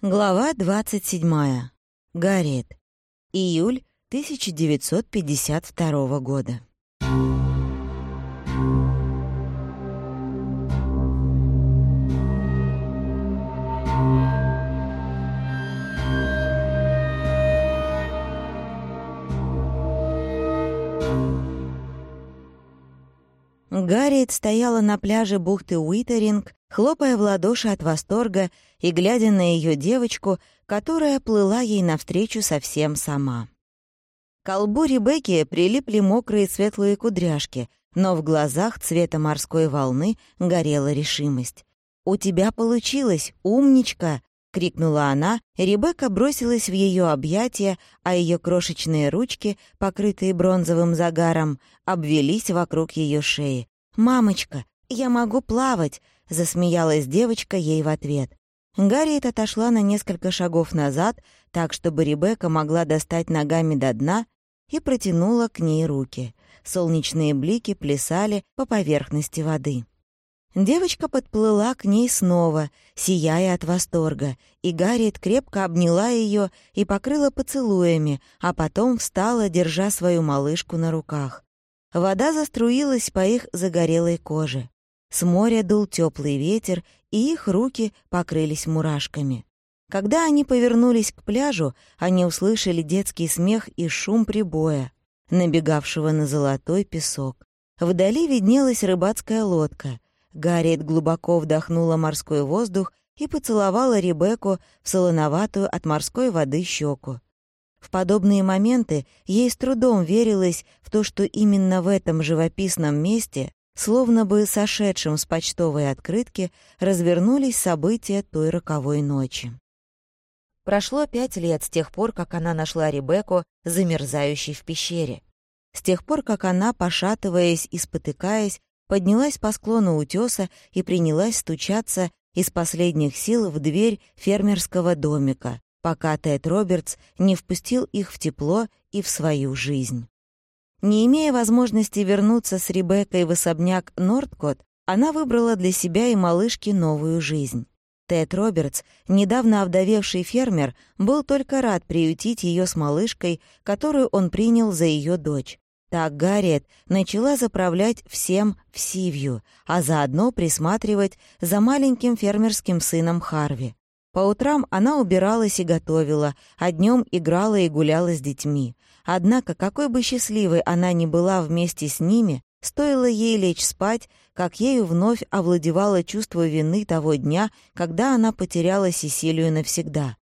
Глава 27. Гарриет. Июль 1952 года. Гарриет стояла на пляже бухты Уитеринг, хлопая в ладоши от восторга и глядя на ее девочку, которая плыла ей навстречу совсем сама. К колбу Ребекки прилипли мокрые светлые кудряшки, но в глазах цвета морской волны горела решимость. «У тебя получилось, умничка!» — крикнула она, Ребекка бросилась в ее объятия, а ее крошечные ручки, покрытые бронзовым загаром, обвелись вокруг ее шеи. «Мамочка, я могу плавать!» — засмеялась девочка ей в ответ. Гарриет отошла на несколько шагов назад, так, чтобы Ребекка могла достать ногами до дна, и протянула к ней руки. Солнечные блики плясали по поверхности воды. Девочка подплыла к ней снова, сияя от восторга, и Гарриет крепко обняла ее и покрыла поцелуями, а потом встала, держа свою малышку на руках. Вода заструилась по их загорелой коже. С моря дул теплый ветер, и их руки покрылись мурашками. Когда они повернулись к пляжу, они услышали детский смех и шум прибоя, набегавшего на золотой песок. Вдали виднелась рыбацкая лодка. Гарриет глубоко вдохнула морской воздух и поцеловала Ребекку в солоноватую от морской воды щеку. В подобные моменты ей с трудом верилось в то, что именно в этом живописном месте Словно бы сошедшим с почтовой открытки развернулись события той роковой ночи. Прошло пять лет с тех пор, как она нашла Ребекку, замерзающей в пещере. С тех пор, как она, пошатываясь и спотыкаясь, поднялась по склону утеса и принялась стучаться из последних сил в дверь фермерского домика, пока Тед Робертс не впустил их в тепло и в свою жизнь. Не имея возможности вернуться с Ребеккой в особняк Нордкот, она выбрала для себя и малышки новую жизнь. Тед Робертс, недавно овдовевший фермер, был только рад приютить ее с малышкой, которую он принял за ее дочь. Так Гарриет начала заправлять всем в Сивью, а заодно присматривать за маленьким фермерским сыном Харви. По утрам она убиралась и готовила, а днем играла и гуляла с детьми. Однако, какой бы счастливой она ни была вместе с ними, стоило ей лечь спать, как ею вновь овладевало чувство вины того дня, когда она потеряла Сесилию навсегда.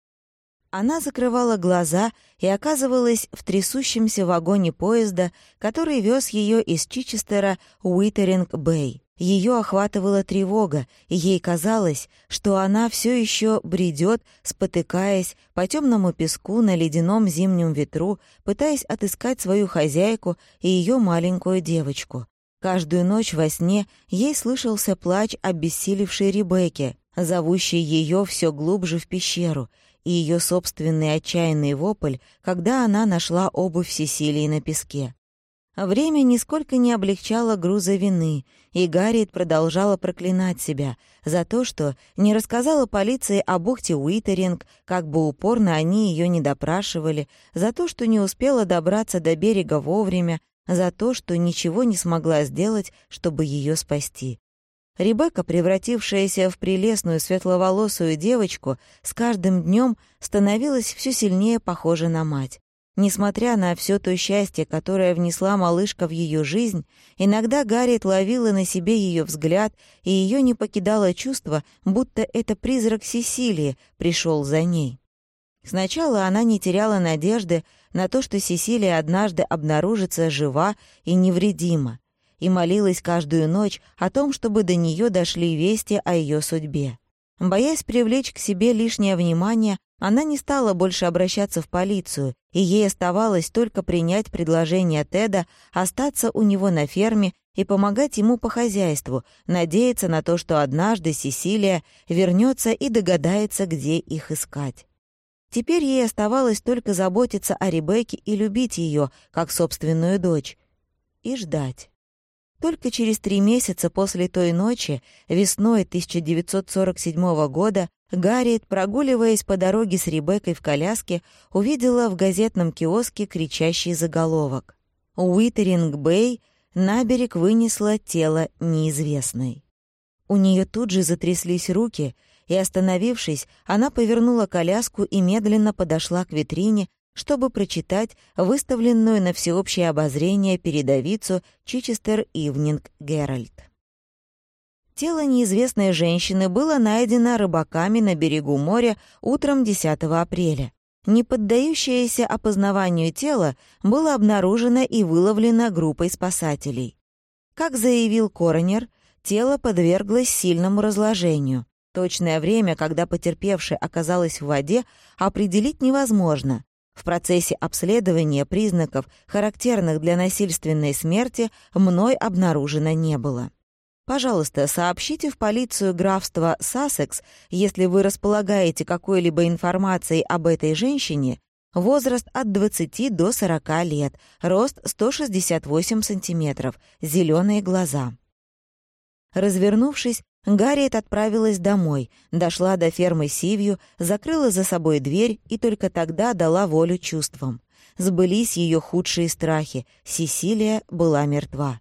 Она закрывала глаза и оказывалась в трясущемся вагоне поезда, который вез ее из Чичестера Уитеринг-Бэй. Ее охватывала тревога, и ей казалось, что она все еще бредет, спотыкаясь по темному песку на ледяном зимнем ветру, пытаясь отыскать свою хозяйку и ее маленькую девочку. Каждую ночь во сне ей слышался плач обессилевшей Ребекки, зовущей ее все глубже в пещеру, и ее собственный отчаянный вопль, когда она нашла обувь Сесилии на песке. Время нисколько не облегчало груза вины, и Гарриет продолжала проклинать себя за то, что не рассказала полиции о бухте Уитеринг, как бы упорно они ее не допрашивали, за то, что не успела добраться до берега вовремя, за то, что ничего не смогла сделать, чтобы ее спасти. Ребекка, превратившаяся в прелестную светловолосую девочку, с каждым днем становилась все сильнее похожа на мать. Несмотря на все то счастье, которое внесла малышка в ее жизнь, иногда Гарриет ловила на себе ее взгляд, и ее не покидало чувство, будто это призрак Сесилии пришел за ней. Сначала она не теряла надежды на то, что Сесилия однажды обнаружится жива и невредима, и молилась каждую ночь о том, чтобы до нее дошли вести о ее судьбе. Боясь привлечь к себе лишнее внимание, она не стала больше обращаться в полицию, и ей оставалось только принять предложение Теда остаться у него на ферме и помогать ему по хозяйству, надеяться на то, что однажды Сесилия вернется и догадается, где их искать. Теперь ей оставалось только заботиться о Ребекке и любить ее, как собственную дочь, и ждать. Только через три месяца после той ночи, весной 1947 года, Гарриет, прогуливаясь по дороге с Ребеккой в коляске, увидела в газетном киоске кричащий заголовок. «Уитеринг-Бэй на берег вынесла тело неизвестной». У нее тут же затряслись руки, и, остановившись, она повернула коляску и медленно подошла к витрине, чтобы прочитать выставленную на всеобщее обозрение передовицу «Чичестер Ивнинг Геральт». Тело неизвестной женщины было найдено рыбаками на берегу моря утром 10 апреля. Не поддающееся опознаванию тело было обнаружено и выловлено группой спасателей. Как заявил коронер, тело подверглось сильному разложению. Точное время, когда потерпевшая оказалась в воде, определить невозможно. В процессе обследования признаков, характерных для насильственной смерти, мной обнаружено не было. Пожалуйста, сообщите в полицию графства Сассекс, если вы располагаете какой-либо информацией об этой женщине, возраст от 20 до 40 лет, рост 168 сантиметров, зеленые глаза. Развернувшись, Гарриет отправилась домой, дошла до фермы Сивью, закрыла за собой дверь и только тогда дала волю чувствам. Сбылись ее худшие страхи. Сесилия была мертва.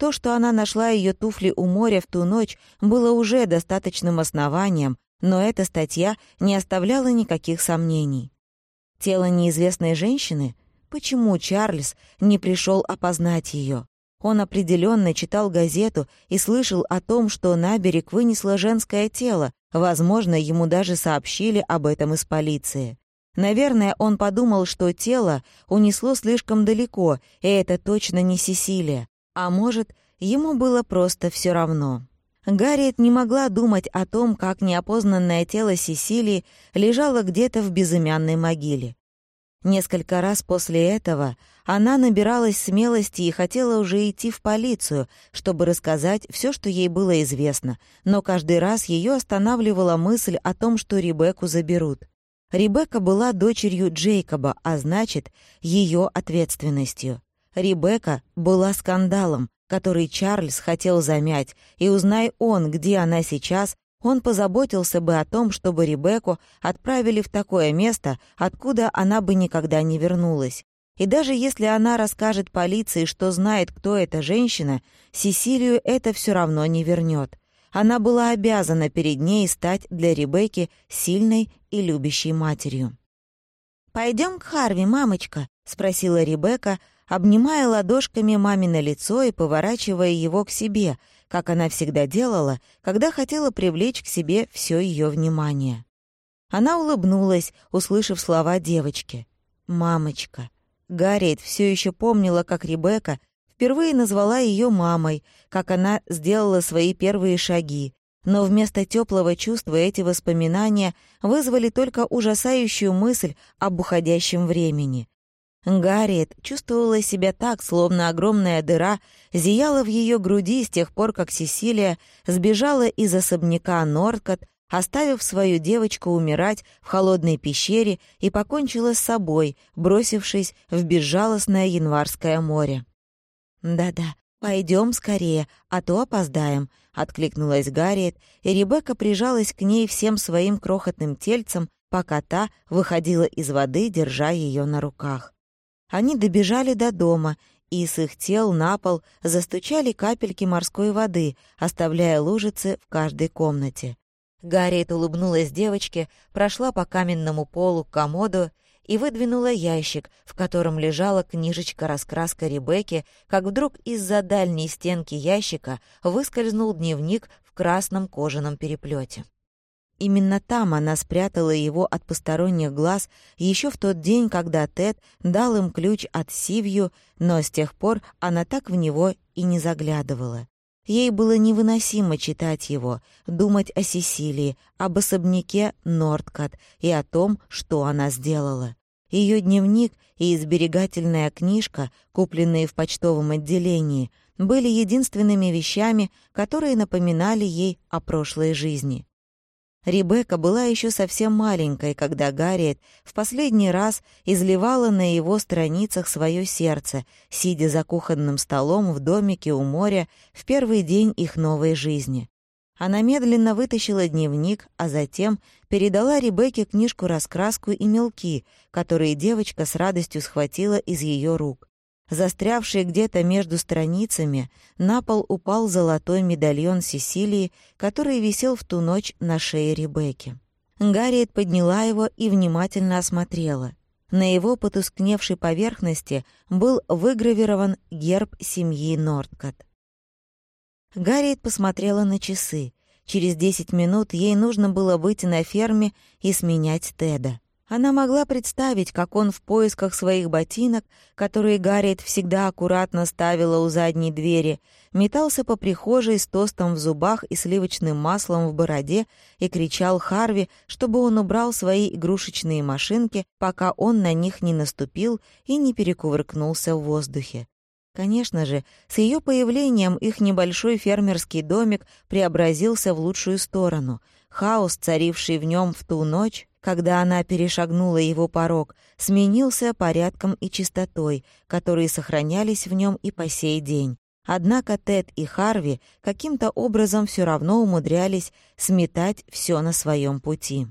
То, что она нашла ее туфли у моря в ту ночь, было уже достаточным основанием, но эта статья не оставляла никаких сомнений. Тело неизвестной женщины? Почему Чарльз не пришел опознать ее? Он определенно читал газету и слышал о том, что на берег вынесло женское тело, возможно, ему даже сообщили об этом из полиции. Наверное, он подумал, что тело унесло слишком далеко, и это точно не Сесилия. А может, ему было просто все равно. Гарриет не могла думать о том, как неопознанное тело Сесилии лежало где-то в безымянной могиле. Несколько раз после этого она набиралась смелости и хотела уже идти в полицию, чтобы рассказать все, что ей было известно, но каждый раз ее останавливала мысль о том, что Ребекку заберут. Ребекка была дочерью Джейкоба, а значит, ее ответственностью. Ребекка была скандалом, который Чарльз хотел замять, и узнай он, где она сейчас, он позаботился бы о том, чтобы Ребекку отправили в такое место, откуда она бы никогда не вернулась. И даже если она расскажет полиции, что знает, кто эта женщина, Сесилию это все равно не вернет. Она была обязана перед ней стать для Ребекки сильной и любящей матерью. «Пойдем к Харви, мамочка», — спросила Ребекка, обнимая ладошками мамино лицо и поворачивая его к себе, как она всегда делала, когда хотела привлечь к себе все ее внимание. Она улыбнулась, услышав слова девочки. «Мамочка». Гарриет все еще помнила, как Ребекка впервые назвала ее мамой, как она сделала свои первые шаги, но вместо теплого чувства эти воспоминания вызвали только ужасающую мысль об уходящем времени. Гарриет чувствовала себя так, словно огромная дыра зияла в ее груди с тех пор, как Сесилия сбежала из особняка Нордкот, оставив свою девочку умирать в холодной пещере и покончила с собой, бросившись в безжалостное январское море. «Да-да, пойдем скорее, а то опоздаем», — откликнулась Гарриет, и Ребекка прижалась к ней всем своим крохотным тельцем, пока та выходила из воды, держа ее на руках. Они добежали до дома, и с их тел на пол застучали капельки морской воды, оставляя лужицы в каждой комнате. Гарриет улыбнулась девочке, прошла по каменному полу к комоду и выдвинула ящик, в котором лежала книжечка-раскраска Ребекки, как вдруг из-за дальней стенки ящика выскользнул дневник в красном кожаном переплете. Именно там она спрятала его от посторонних глаз еще в тот день, когда Тед дал им ключ от Сивью, но с тех пор она так в него и не заглядывала. Ей было невыносимо читать его, думать о Сесилии, об особняке Нордкат и о том, что она сделала. Ее дневник и изберегательная книжка, купленные в почтовом отделении, были единственными вещами, которые напоминали ей о прошлой жизни. Ребекка была еще совсем маленькой, когда Гарриет в последний раз изливала на его страницах свое сердце, сидя за кухонным столом в домике у моря в первый день их новой жизни. Она медленно вытащила дневник, а затем передала Ребекке книжку-раскраску и мелки, которые девочка с радостью схватила из ее рук. Застрявший где-то между страницами, на пол упал золотой медальон Сесилии, который висел в ту ночь на шее Ребекки. Гарриет подняла его и внимательно осмотрела. На его потускневшей поверхности был выгравирован герб семьи Нордкот. Гарриет посмотрела на часы. Через десять минут ей нужно было выйти на ферме и сменять Теда. Она могла представить, как он в поисках своих ботинок, которые Гарриет всегда аккуратно ставила у задней двери, метался по прихожей с тостом в зубах и сливочным маслом в бороде и кричал Харви, чтобы он убрал свои игрушечные машинки, пока он на них не наступил и не перекувыркнулся в воздухе. Конечно же, с ее появлением их небольшой фермерский домик преобразился в лучшую сторону. Хаос, царивший в нем в ту ночь, когда она перешагнула его порог, сменился порядком и чистотой, которые сохранялись в нем и по сей день. Однако Тед и Харви каким-то образом все равно умудрялись сметать все на своем пути.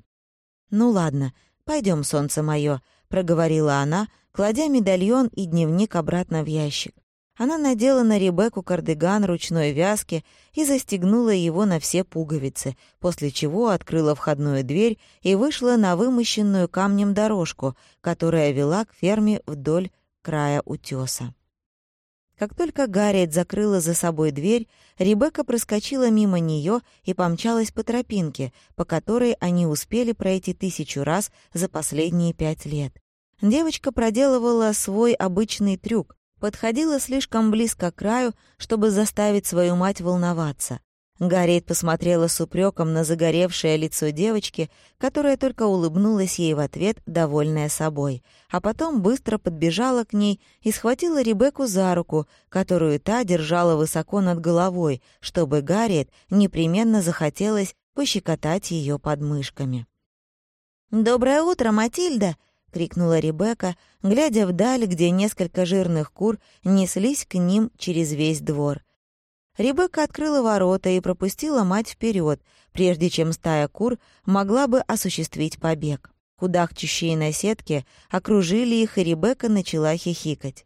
«Ну ладно, пойдем, солнце мое», — проговорила она, кладя медальон и дневник обратно в ящик. Она надела на Ребекку кардиган ручной вязки и застегнула его на все пуговицы, после чего открыла входную дверь и вышла на вымощенную камнем дорожку, которая вела к ферме вдоль края утеса. Как только Гарриет закрыла за собой дверь, Ребекка проскочила мимо нее и помчалась по тропинке, по которой они успели пройти тысячу раз за последние пять лет. Девочка проделывала свой обычный трюк, подходила слишком близко к краю, чтобы заставить свою мать волноваться. Гарриет посмотрела с упреком на загоревшее лицо девочки, которая только улыбнулась ей в ответ, довольная собой, а потом быстро подбежала к ней и схватила Ребекку за руку, которую та держала высоко над головой, чтобы Гарриет непременно захотелось пощекотать ее подмышками. «Доброе утро, Матильда!» — крикнула Ребекка, глядя вдаль, где несколько жирных кур неслись к ним через весь двор. Ребекка открыла ворота и пропустила мать вперед, прежде чем стая кур могла бы осуществить побег. Кудахчущие наседки окружили их, и Ребекка начала хихикать.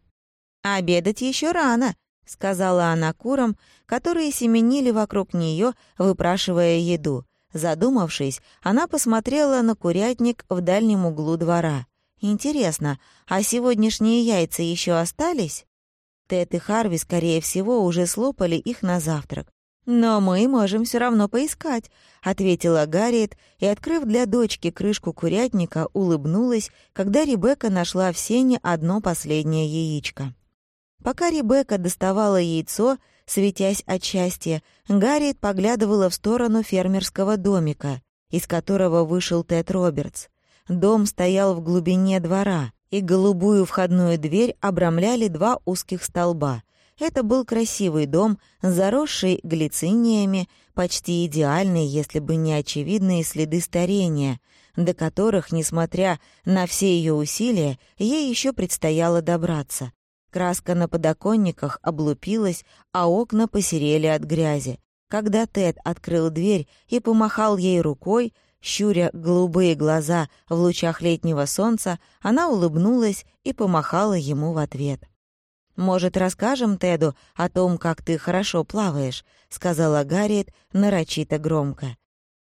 «Обедать еще рано», — сказала она курам, которые семенили вокруг нее, выпрашивая еду. Задумавшись, она посмотрела на курятник в дальнем углу двора. Интересно, а сегодняшние яйца еще остались? Тед и Харви, скорее всего, уже слопали их на завтрак. «Но мы можем все равно поискать», — ответила Гарриет и, открыв для дочки крышку курятника, улыбнулась, когда Ребекка нашла в сене одно последнее яичко. Пока Ребекка доставала яйцо, светясь от счастья, Гарриет поглядывала в сторону фермерского домика, из которого вышел Тед Робертс. Дом стоял в глубине двора, и голубую входную дверь обрамляли два узких столба. Это был красивый дом, заросший глициниями, почти идеальный, если бы не очевидные следы старения, до которых, несмотря на все ее усилия, ей еще предстояло добраться. Краска на подоконниках облупилась, а окна посерели от грязи. Когда Тед открыл дверь и помахал ей рукой, Щуря голубые глаза в лучах летнего солнца, она улыбнулась и помахала ему в ответ. «Может, расскажем Теду о том, как ты хорошо плаваешь?» — сказала Гарриет нарочито громко.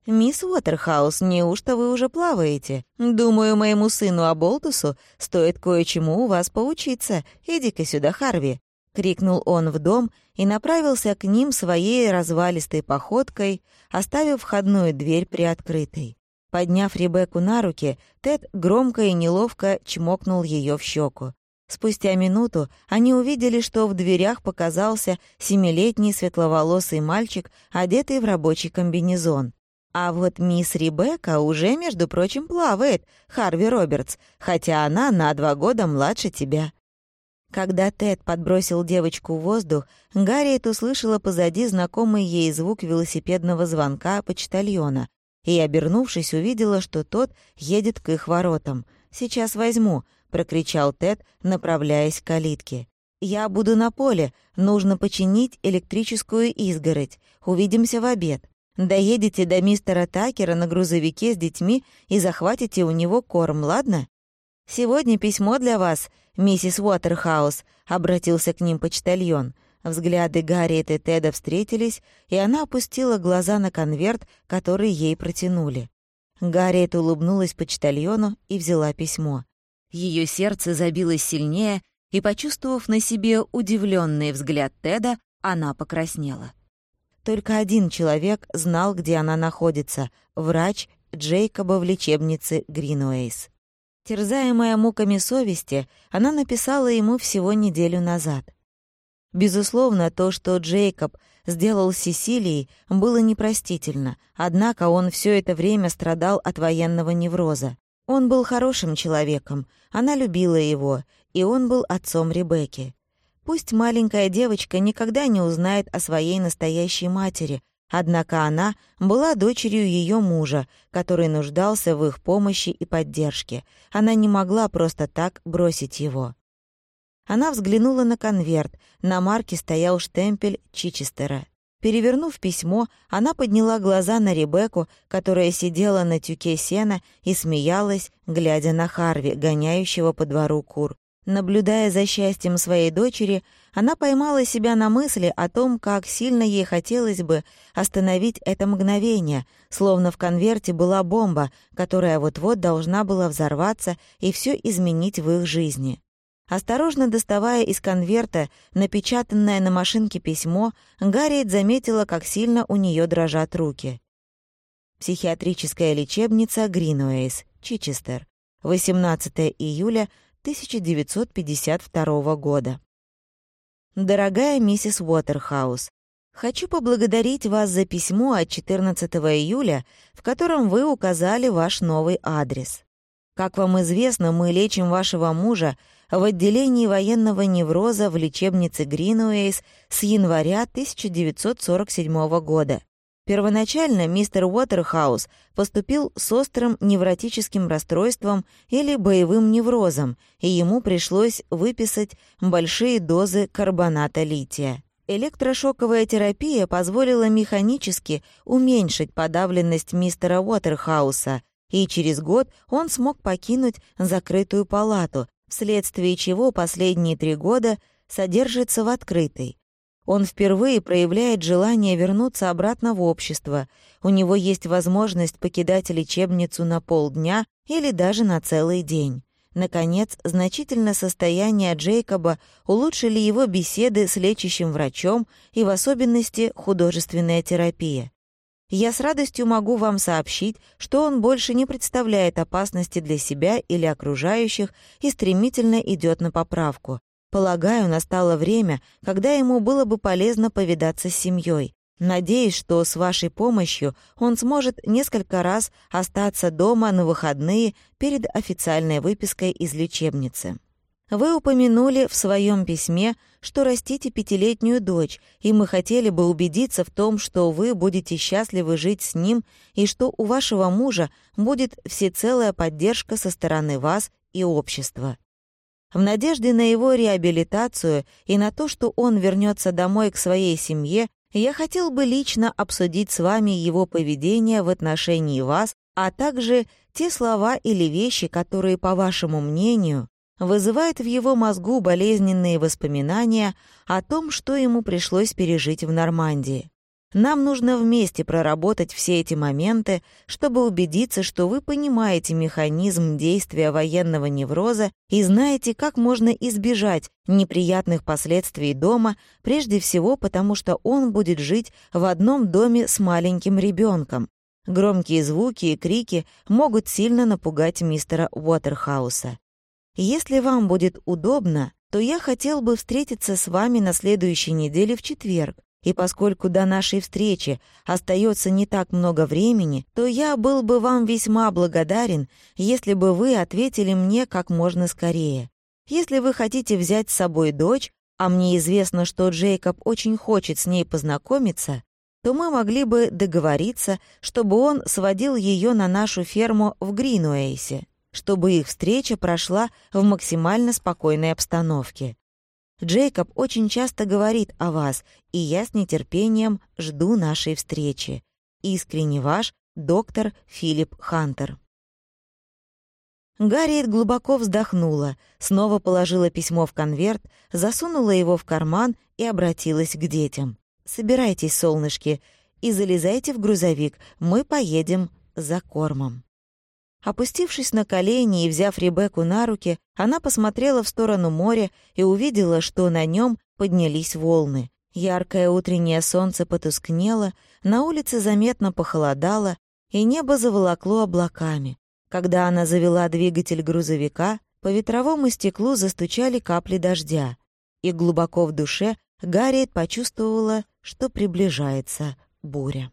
«Мисс Уотерхаус, неужто вы уже плаваете? Думаю, моему сыну Аболтусу стоит кое-чему у вас поучиться. Иди-ка сюда, Харви крикнул он в дом и направился к ним своей развалистой походкой, оставив входную дверь приоткрытой. Подняв Ребекку на руки, Тед громко и неловко чмокнул ее в щеку. Спустя минуту они увидели, что в дверях показался семилетний светловолосый мальчик, одетый в рабочий комбинезон. А вот мисс Ребекка уже, между прочим, плавает, Харви Робертс, хотя она на два года младше тебя. Когда Тед подбросил девочку в воздух, Гарриет услышала позади знакомый ей звук велосипедного звонка почтальона и, обернувшись, увидела, что тот едет к их воротам. «Сейчас возьму», — прокричал Тед, направляясь к калитке. «Я буду на поле. Нужно починить электрическую изгородь. Увидимся в обед». Доедете до мистера Такера на грузовике с детьми и захватите у него корм, ладно? Сегодня письмо для вас, миссис Уотерхаус», — обратился к ним почтальон. Взгляды Гарриет и Теда встретились, и она опустила глаза на конверт, который ей протянули. Гарриет улыбнулась почтальону и взяла письмо. Ее сердце забилось сильнее, и, почувствовав на себе удивленный взгляд Теда, она покраснела. Только один человек знал, где она находится — врач Джейкоба в лечебнице Гринуэйс. Терзаемая муками совести, она написала ему всего неделю назад. Безусловно, то, что Джейкоб сделал с Сесилией, было непростительно, однако он все это время страдал от военного невроза. Он был хорошим человеком, она любила его, и он был отцом Ребекки. Пусть маленькая девочка никогда не узнает о своей настоящей матери, однако она была дочерью ее мужа, который нуждался в их помощи и поддержке. Она не могла просто так бросить его. Она взглянула на конверт, на марке стоял штемпель Чичестера. Перевернув письмо, она подняла глаза на Ребекку, которая сидела на тюке сена и смеялась, глядя на Харви, гоняющего по двору кур. Наблюдая за счастьем своей дочери, она поймала себя на мысли о том, как сильно ей хотелось бы остановить это мгновение, словно в конверте была бомба, которая вот-вот должна была взорваться и все изменить в их жизни. Осторожно доставая из конверта напечатанное на машинке письмо, Гарриет заметила, как сильно у нее дрожат руки. Психиатрическая лечебница Гринуэйс, Чичестер, 18 июля 1952 года. Дорогая миссис Уотерхаус, хочу поблагодарить вас за письмо от 14 июля, в котором вы указали ваш новый адрес. Как вам известно, мы лечим вашего мужа в отделении военного невроза в лечебнице Гринуэйс с января 1947 года. Первоначально мистер Уотерхаус поступил с острым невротическим расстройством или боевым неврозом, и ему пришлось выписать большие дозы карбоната лития. Электрошоковая терапия позволила механически уменьшить подавленность мистера Уотерхауса, и через год он смог покинуть закрытую палату, вследствие чего последние три года содержится в открытой. Он впервые проявляет желание вернуться обратно в общество. У него есть возможность покидать лечебницу на полдня или даже на целый день. Наконец, значительно состояние Джейкоба улучшили его беседы с лечащим врачом и в особенности художественная терапия. Я с радостью могу вам сообщить, что он больше не представляет опасности для себя или окружающих и стремительно идет на поправку. Полагаю, настало время, когда ему было бы полезно повидаться с семьей. Надеюсь, что с вашей помощью он сможет несколько раз остаться дома на выходные перед официальной выпиской из лечебницы. Вы упомянули в своем письме, что растите пятилетнюю дочь, и мы хотели бы убедиться в том, что вы будете счастливы жить с ним и что у вашего мужа будет всецелая поддержка со стороны вас и общества. В надежде на его реабилитацию и на то, что он вернется домой к своей семье, я хотел бы лично обсудить с вами его поведение в отношении вас, а также те слова или вещи, которые, по вашему мнению, вызывает в его мозгу болезненные воспоминания о том, что ему пришлось пережить в Нормандии. Нам нужно вместе проработать все эти моменты, чтобы убедиться, что вы понимаете механизм действия военного невроза и знаете, как можно избежать неприятных последствий дома, прежде всего потому, что он будет жить в одном доме с маленьким ребенком. Громкие звуки и крики могут сильно напугать мистера Уотерхауса. Если вам будет удобно, то я хотел бы встретиться с вами на следующей неделе в четверг, и поскольку до нашей встречи остается не так много времени, то я был бы вам весьма благодарен, если бы вы ответили мне как можно скорее. Если вы хотите взять с собой дочь, а мне известно, что Джейкоб очень хочет с ней познакомиться, то мы могли бы договориться, чтобы он сводил ее на нашу ферму в Гринуэйсе чтобы их встреча прошла в максимально спокойной обстановке. Джейкоб очень часто говорит о вас, и я с нетерпением жду нашей встречи. Искренне ваш, доктор Филипп Хантер. Гарриет глубоко вздохнула, снова положила письмо в конверт, засунула его в карман и обратилась к детям. «Собирайтесь, солнышки, и залезайте в грузовик, мы поедем за кормом». Опустившись на колени и взяв Ребекку на руки, она посмотрела в сторону моря и увидела, что на нем поднялись волны. Яркое утреннее солнце потускнело, на улице заметно похолодало, и небо заволокло облаками. Когда она завела двигатель грузовика, по ветровому стеклу застучали капли дождя, и глубоко в душе Гарриет почувствовала, что приближается буря.